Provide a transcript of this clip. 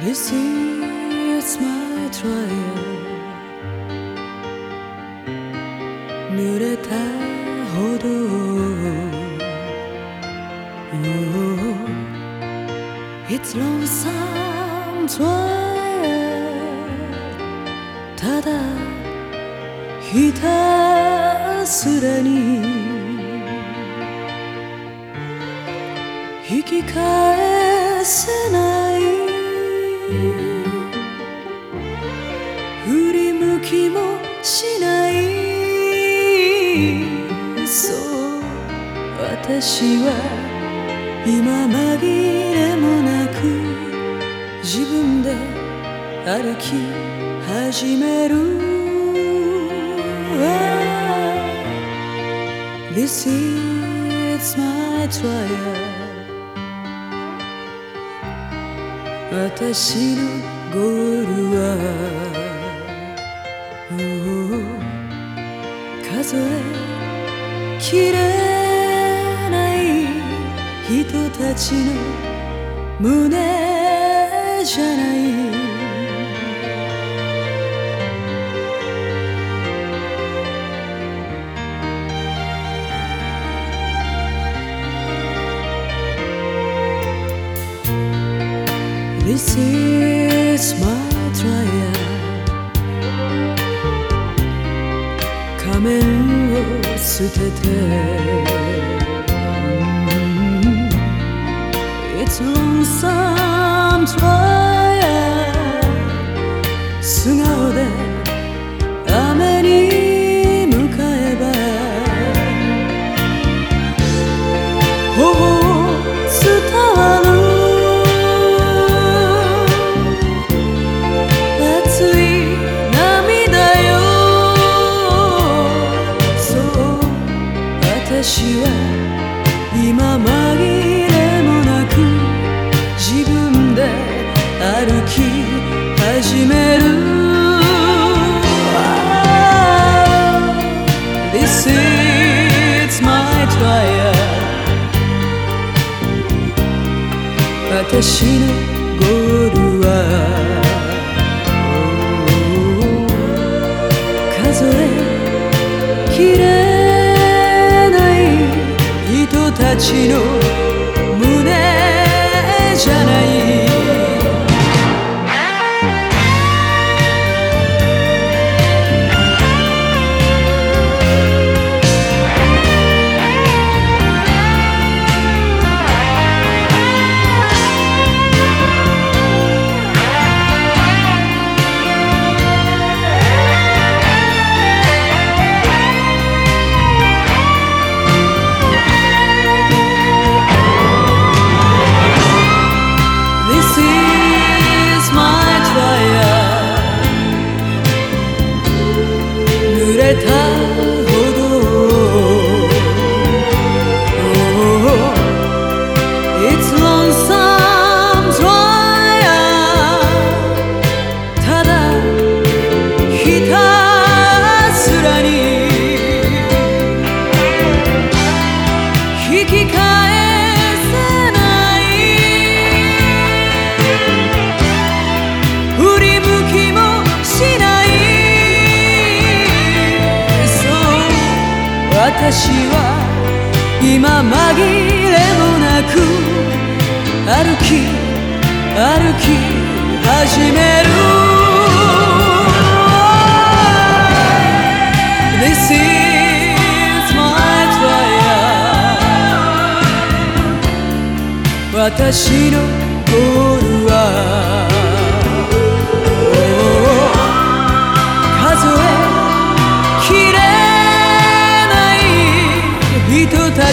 This is my trial 濡れたほど oh, It's lonesome trial ただひたすらに引き返せない振り向きもしないそう私は今紛れもなく自分で歩き始める。This is my trial. 私のゴールは、数えきれない人たちの胸じゃない This is my trial 仮面を捨てて fire 私のゴールは数えきれない人たちの私は今紛れもなく歩き歩き始める。This is my trial 私のゴ